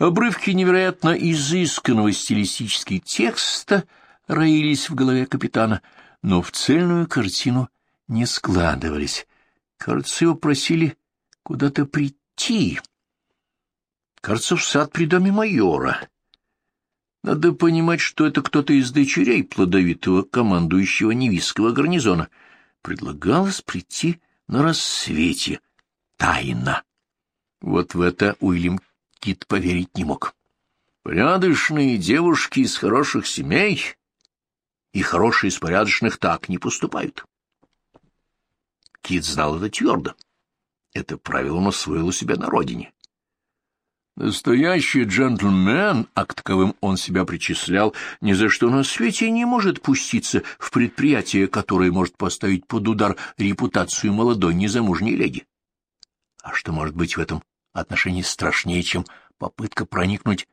Обрывки невероятно изысканного стилистически текста роились в голове капитана, но в цельную картину не складывались. Кажется, просили куда-то прийти. Кажется, в сад при доме майора. Надо понимать, что это кто-то из дочерей плодовитого командующего Невисского гарнизона. Предлагалось прийти на рассвете, тайна. Вот в это Уильям Кит поверить не мог. Порядочные девушки из хороших семей и хорошие из порядочных так не поступают. Кит знал это твердо. Это правило он освоил у себя на родине. Настоящий джентльмен, а к таковым он себя причислял, ни за что на свете не может пуститься в предприятие, которое может поставить под удар репутацию молодой незамужней леди. А что может быть в этом отношении страшнее, чем попытка проникнуть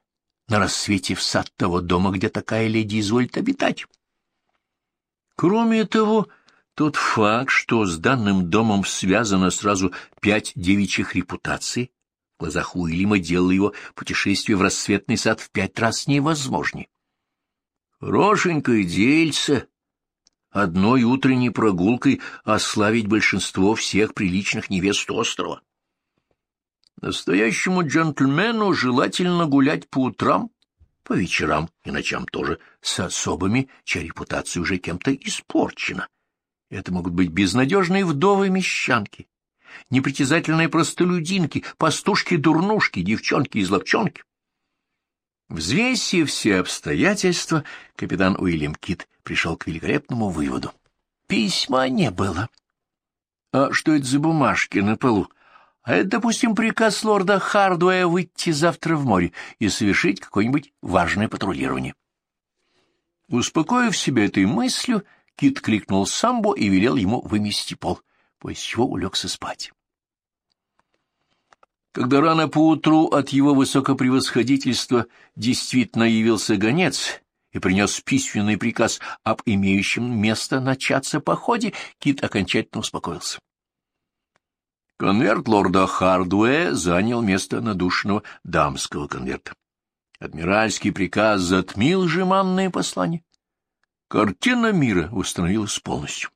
на рассвете в сад того дома, где такая леди изволит обитать? Кроме того, тот факт, что с данным домом связано сразу пять девичьих репутаций, глазах Уильяма делало его путешествие в рассветный сад в пять раз невозможнее. Хорошенькое дельце, одной утренней прогулкой ославить большинство всех приличных невест острова. Настоящему джентльмену желательно гулять по утрам, по вечерам и ночам тоже, с особыми, чья репутация уже кем-то испорчена. Это могут быть безнадежные вдовы-мещанки, непритязательные простолюдинки, пастушки-дурнушки, девчонки и зловчонки. Взвесив все обстоятельства, капитан Уильям Кит пришел к великолепному выводу. Письма не было. А что это за бумажки на полу? А это, допустим, приказ лорда Хардуэя выйти завтра в море и совершить какое-нибудь важное патрулирование. Успокоив себя этой мыслью, Кит кликнул Самбо и велел ему вымести пол, после чего улегся спать. Когда рано поутру от его высокопревосходительства действительно явился гонец и принес письменный приказ об имеющем место начаться походе, Кит окончательно успокоился. Конверт лорда Хардуэ занял место надушенного дамского конверта. Адмиральский приказ затмил жеманное послание. Картина мира установилась полностью.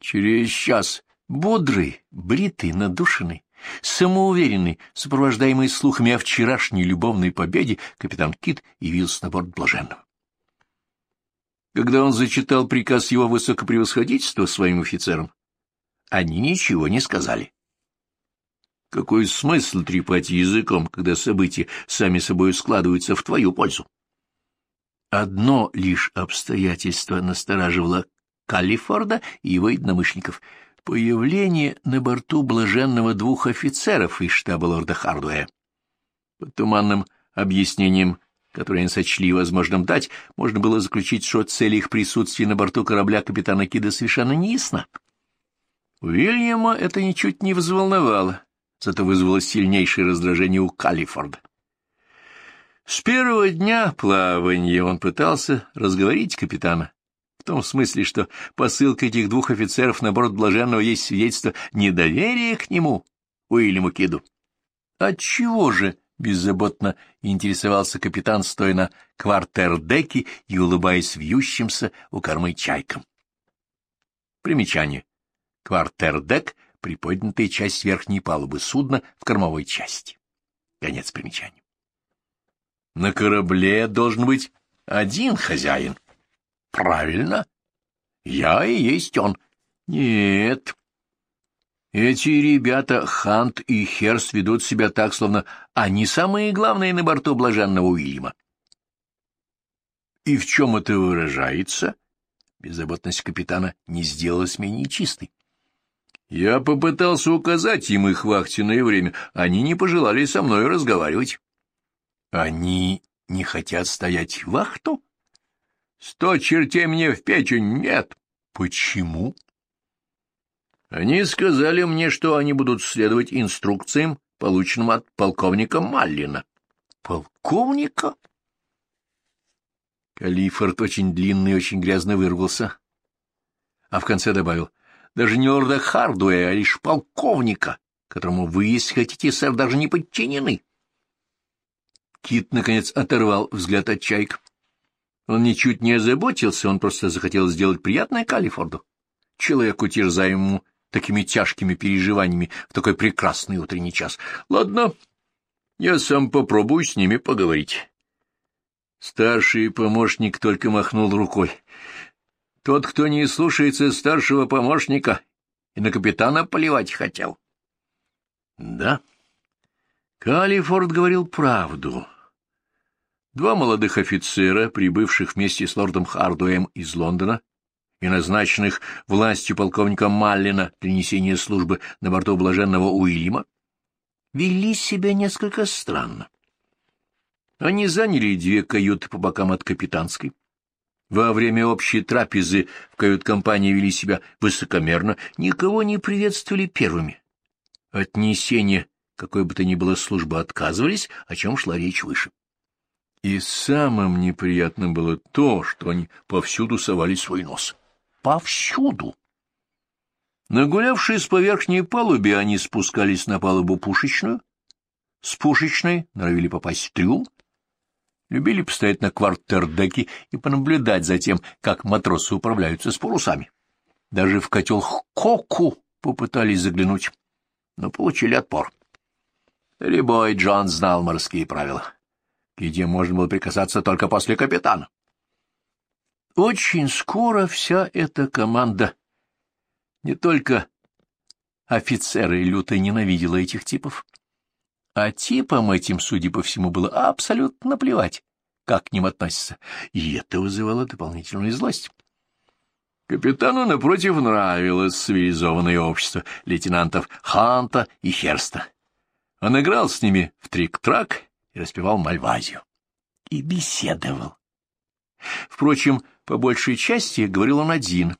Через час бодрый, бритый, надушенный, самоуверенный, сопровождаемый слухами о вчерашней любовной победе, капитан Кит явился на борт блаженного. Когда он зачитал приказ его высокопревосходительства своим офицерам, они ничего не сказали. Какой смысл трепать языком, когда события сами собой складываются в твою пользу? Одно лишь обстоятельство настораживало Каллифорда и его единомышленников — появление на борту блаженного двух офицеров из штаба лорда Хардуэя. Под туманным объяснением, которое они сочли возможным дать, можно было заключить, что цель их присутствия на борту корабля капитана Кида совершенно не ясна. Уильяма это ничуть не взволновало, зато вызвало сильнейшее раздражение у Каллифорда. С первого дня плавания он пытался разговорить капитана, в том смысле, что посылка этих двух офицеров на борт Блаженного есть свидетельство недоверия к нему, Уильяму Киду. Отчего же беззаботно интересовался капитан, стоя на квартердеке и улыбаясь вьющимся у кормы чайкам? Примечание. Квартердек — приподнятая часть верхней палубы судна в кормовой части. Конец примечания. На корабле должен быть один хозяин — Правильно. Я и есть он. Нет. Эти ребята, Хант и Херс, ведут себя так, словно они самые главные на борту блаженного Уильяма. И в чем это выражается? Беззаботность капитана не сделалась менее чистой. Я попытался указать им их вахтенное время. Они не пожелали со мной разговаривать. Они не хотят стоять вахту? Сто чертей мне в печень нет. Почему? Они сказали мне, что они будут следовать инструкциям, полученным от полковника Маллина. Полковника? Калифорд очень длинный и очень грязно вырвался. А в конце добавил, даже не лорда Хардуэя, а лишь полковника, которому вы, если хотите, сэр, даже не подчинены. Кит, наконец, оторвал взгляд от чайк. Он ничуть не озаботился, он просто захотел сделать приятное Калифорду, человеку, терзаемому такими тяжкими переживаниями в такой прекрасный утренний час. Ладно, я сам попробую с ними поговорить. Старший помощник только махнул рукой. Тот, кто не слушается старшего помощника, и на капитана поливать хотел. Да, Калифорд говорил правду. Два молодых офицера, прибывших вместе с лордом Хардуэем из Лондона и назначенных властью полковника Маллина для несения службы на борту блаженного Уильяма, вели себя несколько странно. Они заняли две каюты по бокам от капитанской. Во время общей трапезы в кают-компании вели себя высокомерно, никого не приветствовали первыми. От несения какой бы то ни было службы отказывались, о чем шла речь выше. И самым неприятным было то, что они повсюду совали свой нос. Повсюду! Нагулявшись по верхней палубе, они спускались на палубу пушечную, с пушечной норовили попасть в трюм, любили постоять на квартердеке и понаблюдать за тем, как матросы управляются с парусами. Даже в котел Коку попытались заглянуть, но получили отпор. Рябой Джон знал морские правила, где можно было прикасаться только после капитана. Очень скоро вся эта команда, не только офицеры люто ненавидела этих типов, а типам этим, судя по всему, было абсолютно наплевать, как к ним относятся, и это вызывало дополнительную злость. Капитану, напротив, нравилось цивилизованное общество лейтенантов Ханта и Херста. Он играл с ними в трик-трак и распевал Мальвазию. И беседовал. Впрочем, по большей части говорил он один.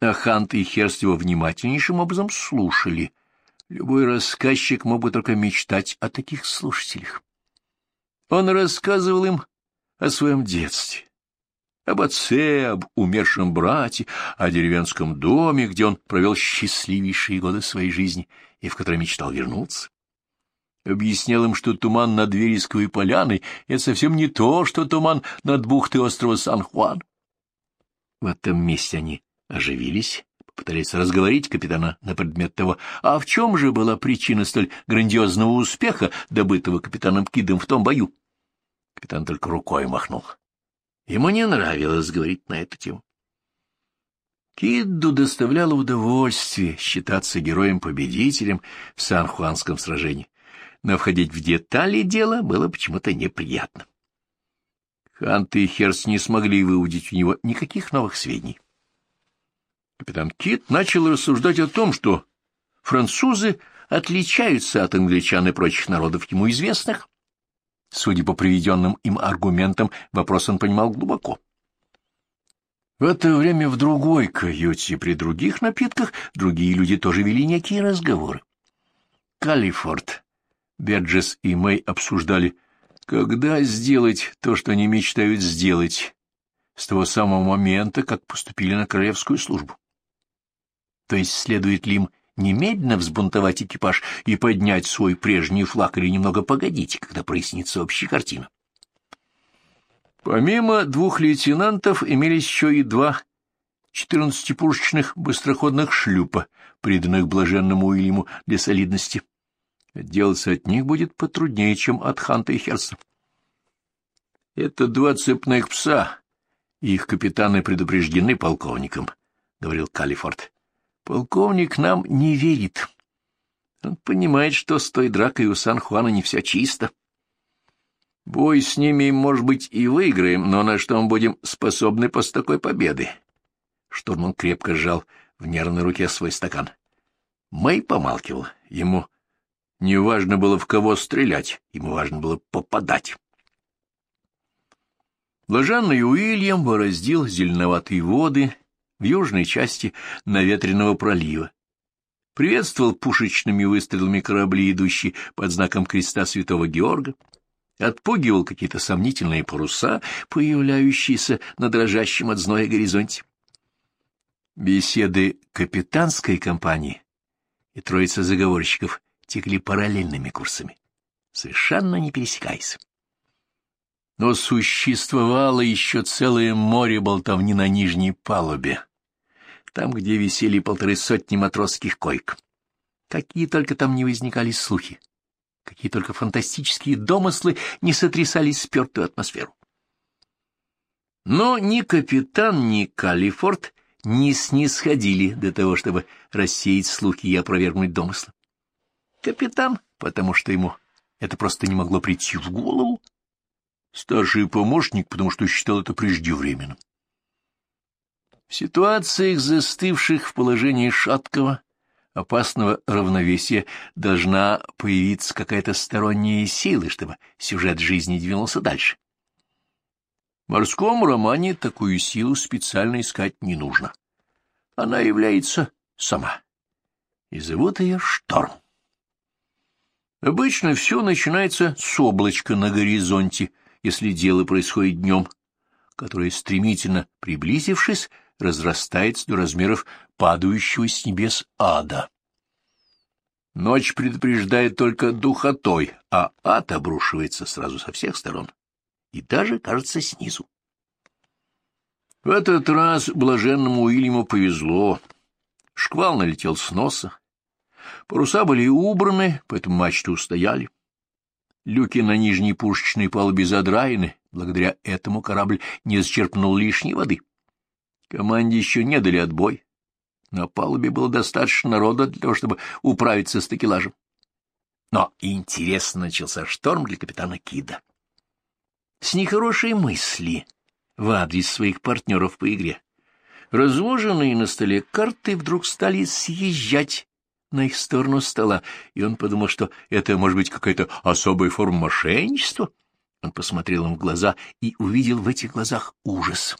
А Хант и Херст его внимательнейшим образом слушали — Любой рассказчик мог бы только мечтать о таких слушателях. Он рассказывал им о своем детстве, об отце, об умершем брате, о деревенском доме, где он провел счастливейшие годы своей жизни и в который мечтал вернуться. Объяснял им, что туман над Вересковой поляной — это совсем не то, что туман над бухтой острова Сан-Хуан. В этом месте они оживились пытались разговорить капитана на предмет того, а в чем же была причина столь грандиозного успеха, добытого капитаном Кидом в том бою. Капитан только рукой махнул. Ему не нравилось говорить на эту тему. Кидду доставляло удовольствие считаться героем-победителем в Сан-Хуанском сражении, но входить в детали дела было почему-то неприятно. Хант и Херс не смогли выудить у него никаких новых сведений. Капитан Кит начал рассуждать о том, что французы отличаются от англичан и прочих народов ему известных. Судя по приведенным им аргументам, вопрос он понимал глубоко. В это время в другой каюте при других напитках другие люди тоже вели некие разговоры. Калифорд, Берджес и Мэй обсуждали, когда сделать то, что они мечтают сделать, с того самого момента, как поступили на королевскую службу. То есть следует ли им немедленно взбунтовать экипаж и поднять свой прежний флаг или немного погодить, когда прояснится общая картина? Помимо двух лейтенантов имелись еще и два четырнадцатипушечных быстроходных шлюпа, приданных блаженному Уильяму для солидности. Отделаться от них будет потруднее, чем от Ханта и Херса. Это два цепных пса, их капитаны предупреждены полковником, — говорил Калифорд. Полковник нам не верит. Он понимает, что с той дракой у Сан-Хуана не все чисто. Бой с ними, может быть, и выиграем, но на что мы будем способны после такой победы? Штурман крепко сжал в нервной руке свой стакан. Мэй помалкивал. Ему не важно было, в кого стрелять, ему важно было попадать. Блаженный Уильям бороздил зеленоватые воды в южной части наветренного пролива. Приветствовал пушечными выстрелами корабли, идущие под знаком креста святого Георга, отпугивал какие-то сомнительные паруса, появляющиеся на дрожащем от зноя горизонте. Беседы капитанской компании и троица заговорщиков текли параллельными курсами, совершенно не пересекаясь. Но существовало еще целое море болтовни на нижней палубе, там, где висели полторы сотни матросских койк. Какие только там не возникали слухи, какие только фантастические домыслы не сотрясали спертую атмосферу. Но ни капитан, ни Калифорд не снисходили до того, чтобы рассеять слухи и опровергнуть домыслы. Капитан, потому что ему это просто не могло прийти в голову, старший помощник, потому что считал это преждевременным. В ситуациях, застывших в положении шаткого, опасного равновесия, должна появиться какая-то сторонняя сила, чтобы сюжет жизни двинулся дальше. В морском романе такую силу специально искать не нужно. Она является сама. И зовут ее Шторм. Обычно все начинается с облачка на горизонте, если дело происходит днем, которое, стремительно приблизившись, разрастается до размеров падающего с небес ада. Ночь предупреждает только духотой, а ад обрушивается сразу со всех сторон и даже, кажется, снизу. В этот раз блаженному Уильяму повезло. Шквал налетел с носа. Паруса были убраны, поэтому мачты устояли. Люки на нижней пушечной палубе задраены, благодаря этому корабль не зачерпнул лишней воды. Команде еще не дали отбой. На палубе было достаточно народа для того, чтобы управиться с такелажем. Но интересно начался шторм для капитана Кида. С нехорошей мысли в адрес своих партнеров по игре. Разложенные на столе карты вдруг стали съезжать на их сторону стола, и он подумал, что это может быть какая-то особая форма мошенничества. Он посмотрел им в глаза и увидел в этих глазах ужас.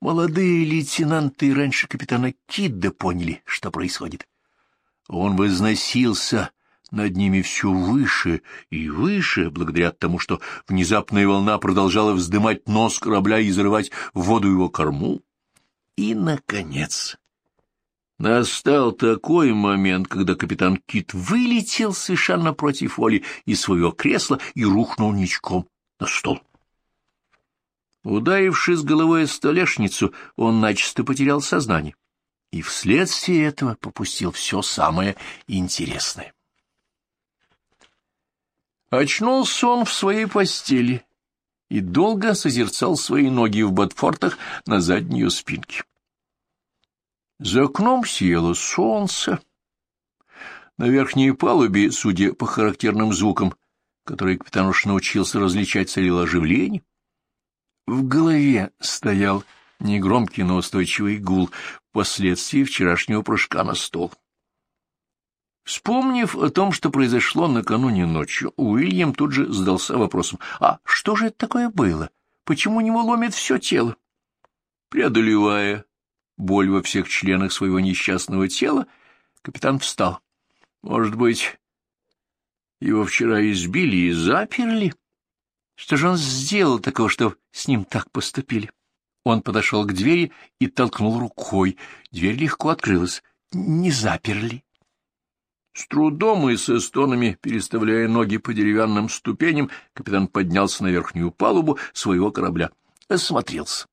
Молодые лейтенанты раньше капитана Кидда поняли, что происходит. Он возносился над ними все выше и выше, благодаря тому, что внезапная волна продолжала вздымать нос корабля и зарывать в воду его корму. И, наконец, настал такой момент, когда капитан Кит вылетел совершенно против воли из своего кресла и рухнул ничком на стол. Ударившись головой о столешницу, он начисто потерял сознание и вследствие этого попустил все самое интересное. Очнулся он в своей постели и долго созерцал свои ноги в ботфортах на заднюю спинке. За окном сияло солнце. На верхней палубе, судя по характерным звукам, которые капитан уж научился различать, царило оживление. В голове стоял негромкий, но устойчивый гул последствий вчерашнего прыжка на стол. Вспомнив о том, что произошло накануне ночью, Уильям тут же задался вопросом, а что же это такое было? Почему у него ломит все тело? Преодолевая боль во всех членах своего несчастного тела, капитан встал. Может быть, его вчера избили и заперли? Что же он сделал такого, что с ним так поступили? Он подошел к двери и толкнул рукой. Дверь легко открылась. Не заперли. С трудом и со стонами, переставляя ноги по деревянным ступеням, капитан поднялся на верхнюю палубу своего корабля. Осмотрелся.